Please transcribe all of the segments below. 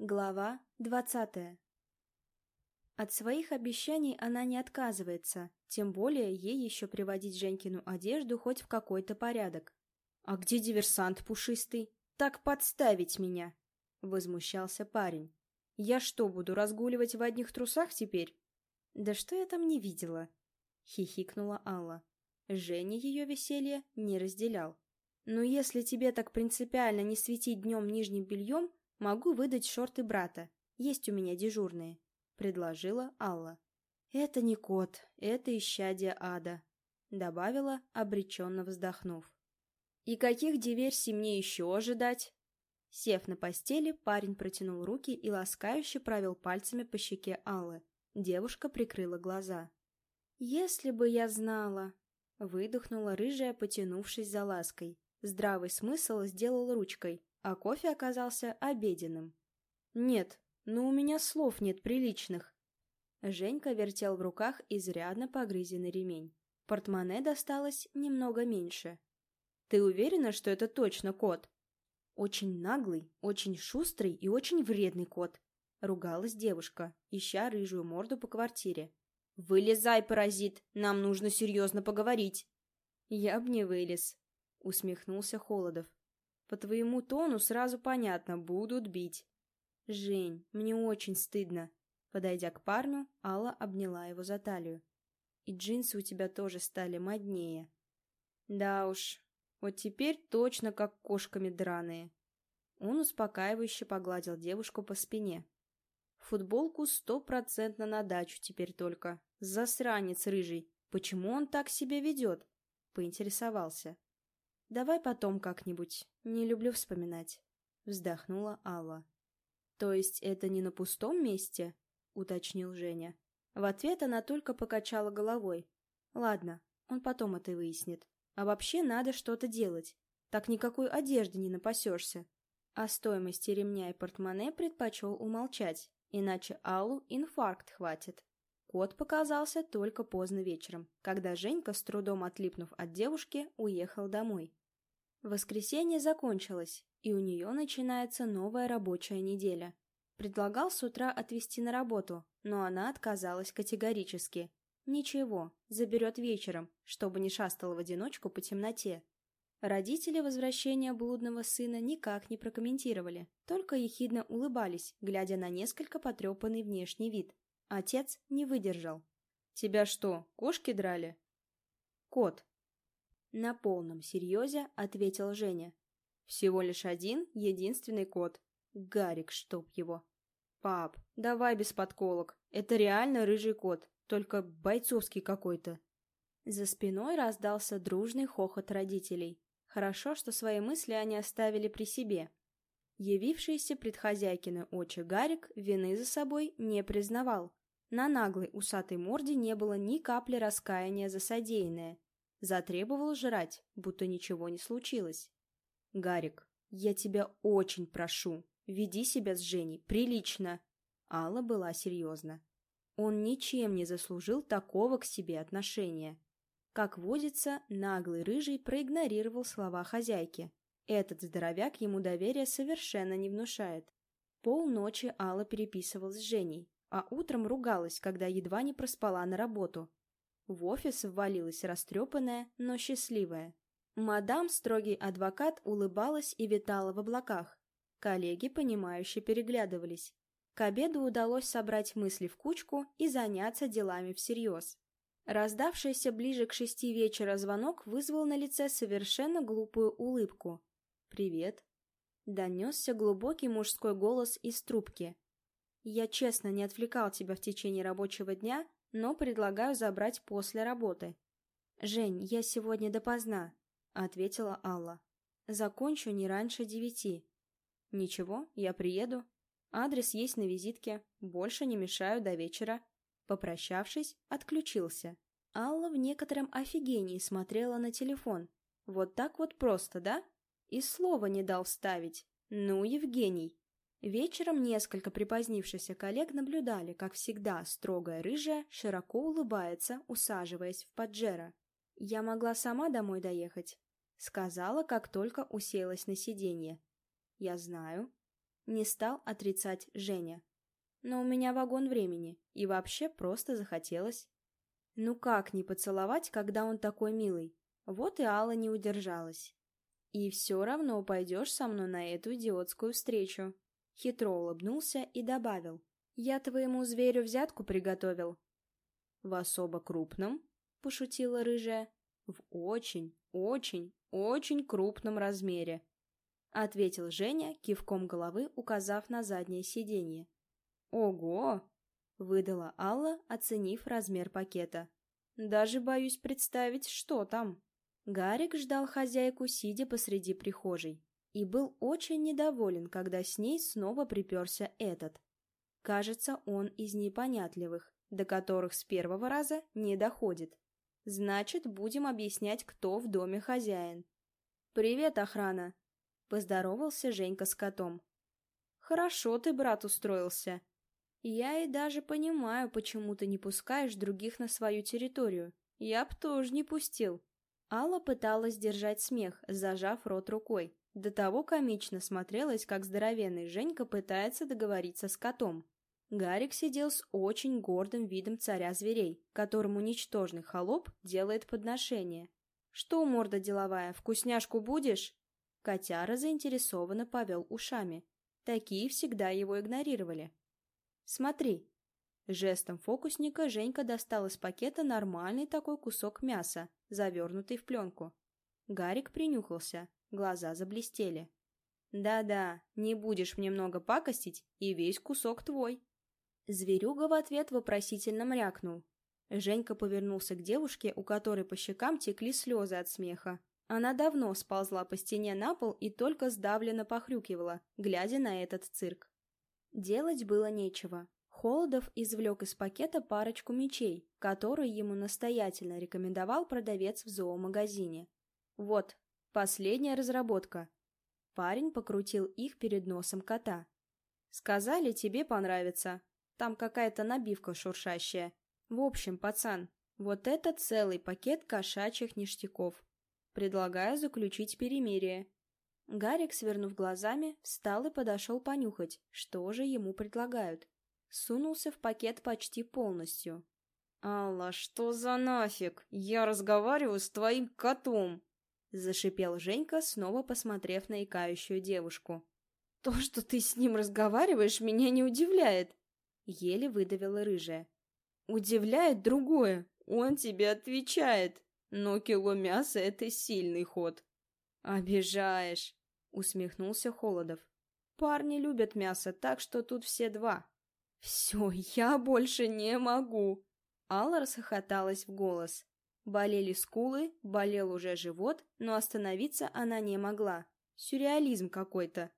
Глава двадцатая От своих обещаний она не отказывается, тем более ей еще приводить Женькину одежду хоть в какой-то порядок. «А где диверсант пушистый? Так подставить меня!» — возмущался парень. «Я что, буду разгуливать в одних трусах теперь?» «Да что я там не видела?» — хихикнула Алла. Женя ее веселье не разделял. «Ну если тебе так принципиально не светить днем нижним бельем, Могу выдать шорты брата. Есть у меня дежурные», — предложила Алла. «Это не кот, это исчадие ада», — добавила, обреченно вздохнув. «И каких диверсий мне еще ожидать?» Сев на постели, парень протянул руки и ласкающе провел пальцами по щеке Аллы. Девушка прикрыла глаза. «Если бы я знала...» Выдохнула рыжая, потянувшись за лаской. Здравый смысл сделал ручкой, а кофе оказался обеденным. «Нет, ну у меня слов нет приличных». Женька вертел в руках изрядно погрызенный ремень. Портмоне досталось немного меньше. «Ты уверена, что это точно кот?» «Очень наглый, очень шустрый и очень вредный кот», — ругалась девушка, ища рыжую морду по квартире. «Вылезай, паразит, нам нужно серьезно поговорить». «Я б не вылез», — усмехнулся Холодов. По твоему тону сразу понятно, будут бить. Жень, мне очень стыдно. Подойдя к парню, Алла обняла его за талию. И джинсы у тебя тоже стали моднее. Да уж, вот теперь точно как кошками драные. Он успокаивающе погладил девушку по спине. Футболку стопроцентно на дачу теперь только. Засранец рыжий. Почему он так себя ведет? Поинтересовался. «Давай потом как-нибудь. Не люблю вспоминать», — вздохнула Алла. «То есть это не на пустом месте?» — уточнил Женя. В ответ она только покачала головой. «Ладно, он потом это выяснит. А вообще надо что-то делать. Так никакой одежды не напасешься». О стоимости ремня и портмоне предпочел умолчать, иначе Аллу инфаркт хватит. Кот показался только поздно вечером, когда Женька, с трудом отлипнув от девушки, уехал домой. Воскресенье закончилось, и у нее начинается новая рабочая неделя. Предлагал с утра отвезти на работу, но она отказалась категорически. Ничего, заберет вечером, чтобы не шастала в одиночку по темноте. Родители возвращения блудного сына никак не прокомментировали, только ехидно улыбались, глядя на несколько потрепанный внешний вид. Отец не выдержал. «Тебя что, кошки драли?» «Кот», на полном серьезе ответил Женя. Всего лишь один, единственный кот. Гарик, чтоб его. Пап, давай без подколок. Это реально рыжий кот, только бойцовский какой-то. За спиной раздался дружный хохот родителей. Хорошо, что свои мысли они оставили при себе. Явившийся пред хозяйкины очи Гарик вины за собой не признавал. На наглой усатой морде не было ни капли раскаяния за содеянное. Затребовал жрать, будто ничего не случилось. «Гарик, я тебя очень прошу, веди себя с Женей прилично!» Алла была серьезна. Он ничем не заслужил такого к себе отношения. Как водится, наглый рыжий проигнорировал слова хозяйки. Этот здоровяк ему доверия совершенно не внушает. Полночи Алла переписывалась с Женей, а утром ругалась, когда едва не проспала на работу. В офис ввалилась растрепанная, но счастливая. Мадам, строгий адвокат, улыбалась и витала в облаках. Коллеги, понимающе переглядывались. К обеду удалось собрать мысли в кучку и заняться делами всерьез. Раздавшийся ближе к шести вечера звонок вызвал на лице совершенно глупую улыбку. «Привет», — донесся глубокий мужской голос из трубки. «Я честно не отвлекал тебя в течение рабочего дня, но предлагаю забрать после работы. «Жень, я сегодня допоздна», — ответила Алла. «Закончу не раньше девяти». «Ничего, я приеду. Адрес есть на визитке. Больше не мешаю до вечера». Попрощавшись, отключился. Алла в некотором офигении смотрела на телефон. Вот так вот просто, да? И слова не дал вставить. Ну, Евгений. Вечером несколько припозднившихся коллег наблюдали, как всегда строгая рыжая широко улыбается, усаживаясь в поджера. «Я могла сама домой доехать», — сказала, как только уселась на сиденье. «Я знаю». Не стал отрицать Женя. Но у меня вагон времени, и вообще просто захотелось. Ну как не поцеловать, когда он такой милый? Вот и Алла не удержалась. И все равно пойдешь со мной на эту идиотскую встречу. Хитро улыбнулся и добавил. Я твоему зверю взятку приготовил. В особо крупном, пошутила рыжая. В очень, очень, очень крупном размере. Ответил Женя, кивком головы указав на заднее сиденье. Ого! Выдала Алла, оценив размер пакета. Даже боюсь представить, что там. Гарик ждал хозяйку, сидя посреди прихожей, и был очень недоволен, когда с ней снова приперся этот. Кажется, он из непонятливых, до которых с первого раза не доходит. Значит, будем объяснять, кто в доме хозяин. «Привет, охрана!» — поздоровался Женька с котом. «Хорошо ты, брат, устроился. Я и даже понимаю, почему ты не пускаешь других на свою территорию. Я б тоже не пустил. Алла пыталась держать смех, зажав рот рукой. До того комично смотрелось, как здоровенный Женька пытается договориться с котом. Гарик сидел с очень гордым видом царя зверей, которому ничтожный холоп делает подношение. «Что, морда деловая, вкусняшку будешь?» Котяра заинтересованно повел ушами. Такие всегда его игнорировали. «Смотри». Жестом фокусника Женька достал из пакета нормальный такой кусок мяса, завернутый в пленку. Гарик принюхался, глаза заблестели. «Да-да, не будешь мне много пакостить, и весь кусок твой». Зверюга в ответ вопросительно мрякнул. Женька повернулся к девушке, у которой по щекам текли слезы от смеха. Она давно сползла по стене на пол и только сдавленно похрюкивала, глядя на этот цирк. Делать было нечего. Холодов извлек из пакета парочку мечей, которые ему настоятельно рекомендовал продавец в зоомагазине. Вот, последняя разработка. Парень покрутил их перед носом кота. «Сказали, тебе понравится. Там какая-то набивка шуршащая. В общем, пацан, вот это целый пакет кошачьих ништяков. Предлагаю заключить перемирие. Гарик, свернув глазами, встал и подошел понюхать, что же ему предлагают. Сунулся в пакет почти полностью. «Алла, что за нафиг? Я разговариваю с твоим котом!» Зашипел Женька, снова посмотрев на икающую девушку. «То, что ты с ним разговариваешь, меня не удивляет!» Еле выдавила рыжая. «Удивляет другое. Он тебе отвечает. Но кило мяса — это сильный ход. «Обижаешь!» — усмехнулся Холодов. «Парни любят мясо, так что тут все два». «Все, я больше не могу!» Алла расхохоталась в голос. Болели скулы, болел уже живот, но остановиться она не могла. Сюрреализм какой-то.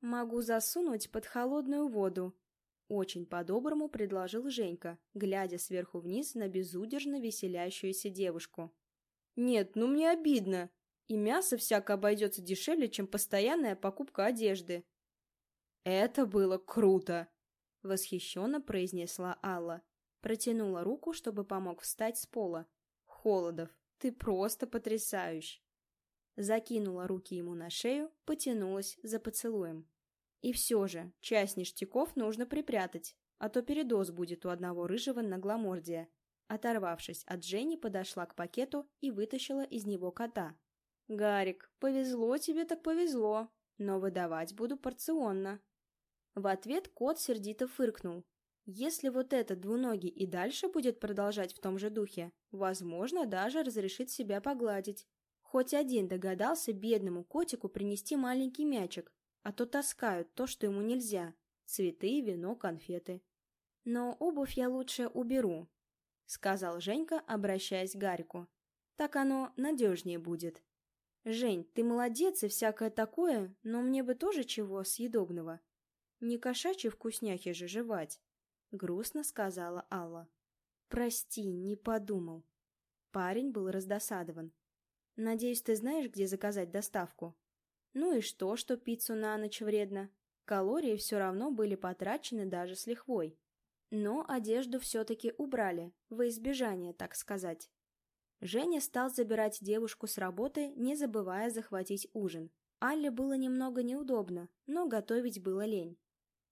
«Могу засунуть под холодную воду», — очень по-доброму предложил Женька, глядя сверху вниз на безудержно веселящуюся девушку. «Нет, ну мне обидно!» И мясо всяко обойдется дешевле, чем постоянная покупка одежды. «Это было круто!» — восхищенно произнесла Алла. Протянула руку, чтобы помог встать с пола. «Холодов, ты просто потрясающий!» Закинула руки ему на шею, потянулась за поцелуем. И все же, часть ништяков нужно припрятать, а то передоз будет у одного рыжего нагломордия. Оторвавшись от Жени, подошла к пакету и вытащила из него кота, «Гарик, повезло тебе так повезло, но выдавать буду порционно». В ответ кот сердито фыркнул. Если вот этот двуногий и дальше будет продолжать в том же духе, возможно, даже разрешит себя погладить. Хоть один догадался бедному котику принести маленький мячик, а то таскают то, что ему нельзя. Цветы, вино, конфеты. Но обувь я лучше уберу, — сказал Женька, обращаясь к Гарику. Так оно надежнее будет. «Жень, ты молодец и всякое такое, но мне бы тоже чего съедобного. Не кошачьи вкусняхи же жевать», — грустно сказала Алла. «Прости, не подумал». Парень был раздосадован. «Надеюсь, ты знаешь, где заказать доставку?» «Ну и что, что пиццу на ночь вредно? Калории все равно были потрачены даже с лихвой. Но одежду все-таки убрали, во избежание, так сказать. Женя стал забирать девушку с работы, не забывая захватить ужин. Алле было немного неудобно, но готовить было лень.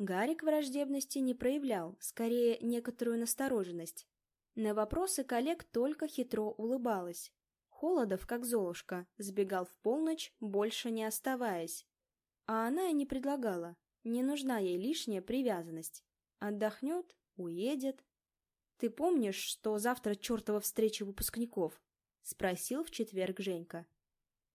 Гарик враждебности не проявлял, скорее некоторую настороженность. На вопросы коллег только хитро улыбалась. Холодов, как Золушка, сбегал в полночь, больше не оставаясь. А она и не предлагала. Не нужна ей лишняя привязанность. Отдохнет, уедет. «Ты помнишь, что завтра чертова встреча выпускников?» — спросил в четверг Женька.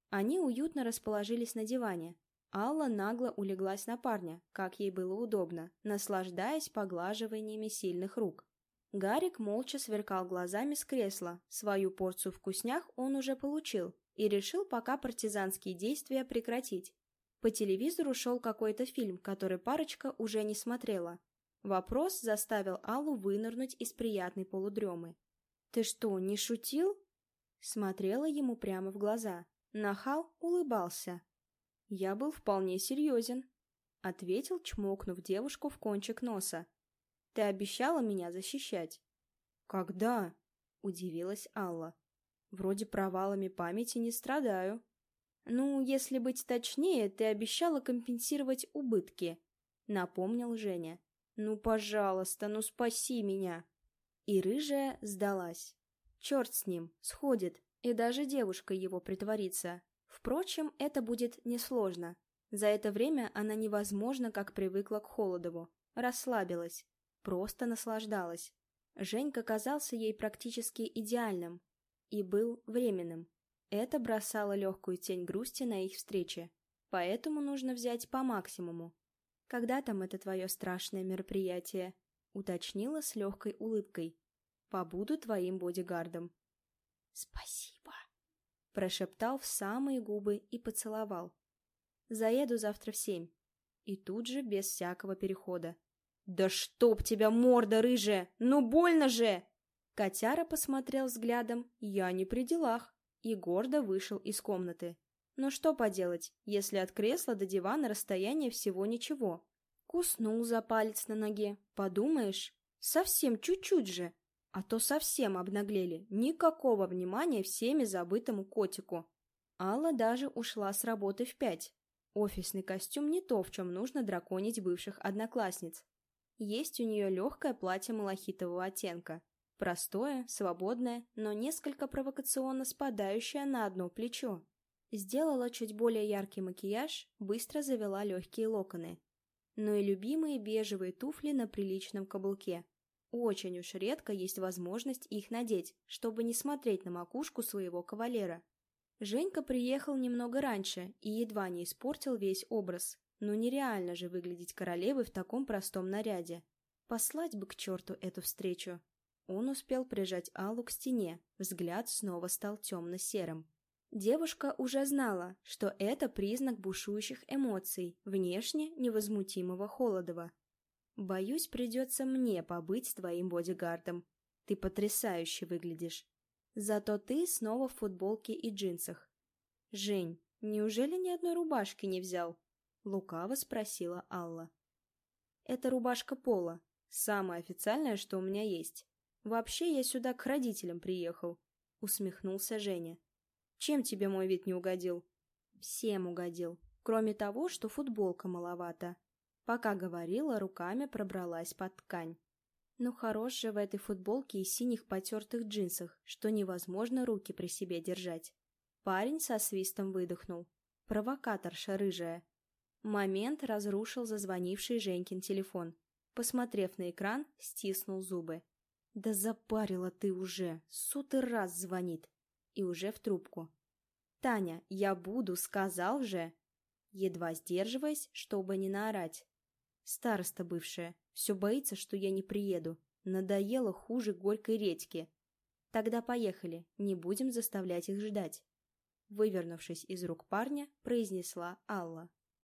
Они уютно расположились на диване. Алла нагло улеглась на парня, как ей было удобно, наслаждаясь поглаживаниями сильных рук. Гарик молча сверкал глазами с кресла. Свою порцию вкуснях он уже получил и решил пока партизанские действия прекратить. По телевизору шел какой-то фильм, который парочка уже не смотрела. Вопрос заставил Аллу вынырнуть из приятной полудремы. «Ты что, не шутил?» Смотрела ему прямо в глаза. Нахал улыбался. «Я был вполне серьезен», — ответил, чмокнув девушку в кончик носа. «Ты обещала меня защищать». «Когда?» — удивилась Алла. «Вроде провалами памяти не страдаю». «Ну, если быть точнее, ты обещала компенсировать убытки», — напомнил Женя. «Ну, пожалуйста, ну спаси меня!» И рыжая сдалась. Черт с ним, сходит, и даже девушка его притворится. Впрочем, это будет несложно. За это время она невозможно как привыкла к Холодову. Расслабилась. Просто наслаждалась. Женька казался ей практически идеальным. И был временным. Это бросало легкую тень грусти на их встрече. Поэтому нужно взять по максимуму. «Когда там это твое страшное мероприятие?» Уточнила с легкой улыбкой. «Побуду твоим бодигардом». «Спасибо», прошептал в самые губы и поцеловал. «Заеду завтра в семь». И тут же, без всякого перехода. «Да чтоб тебя, морда рыжая! Ну больно же!» Котяра посмотрел взглядом «Я не при делах» и гордо вышел из комнаты. Но что поделать, если от кресла до дивана расстояние всего ничего? Куснул за палец на ноге. Подумаешь, совсем чуть-чуть же. А то совсем обнаглели. Никакого внимания всеми забытому котику. Алла даже ушла с работы в пять. Офисный костюм не то, в чем нужно драконить бывших одноклассниц. Есть у нее легкое платье малахитового оттенка. Простое, свободное, но несколько провокационно спадающее на одно плечо. Сделала чуть более яркий макияж, быстро завела легкие локоны. Но и любимые бежевые туфли на приличном каблуке. Очень уж редко есть возможность их надеть, чтобы не смотреть на макушку своего кавалера. Женька приехал немного раньше и едва не испортил весь образ. Но нереально же выглядеть королевой в таком простом наряде. Послать бы к черту эту встречу. Он успел прижать Аллу к стене, взгляд снова стал темно-серым. Девушка уже знала, что это признак бушующих эмоций, внешне невозмутимого Холодова. «Боюсь, придется мне побыть твоим бодигардом. Ты потрясающе выглядишь. Зато ты снова в футболке и джинсах. Жень, неужели ни одной рубашки не взял?» Лукаво спросила Алла. «Это рубашка Пола, самая официальная, что у меня есть. «Вообще я сюда к родителям приехал», — усмехнулся Женя. «Чем тебе мой вид не угодил?» «Всем угодил, кроме того, что футболка маловато». Пока говорила, руками пробралась под ткань. Ну хорош же в этой футболке и синих потертых джинсах, что невозможно руки при себе держать. Парень со свистом выдохнул. Провокаторша рыжая. Момент разрушил зазвонивший Женькин телефон. Посмотрев на экран, стиснул зубы. Да запарила ты уже, сотый раз звонит. И уже в трубку. Таня, я буду, сказал же. Едва сдерживаясь, чтобы не наорать. Староста бывшая, все боится, что я не приеду. Надоело хуже горькой редьки. Тогда поехали, не будем заставлять их ждать. Вывернувшись из рук парня, произнесла Алла.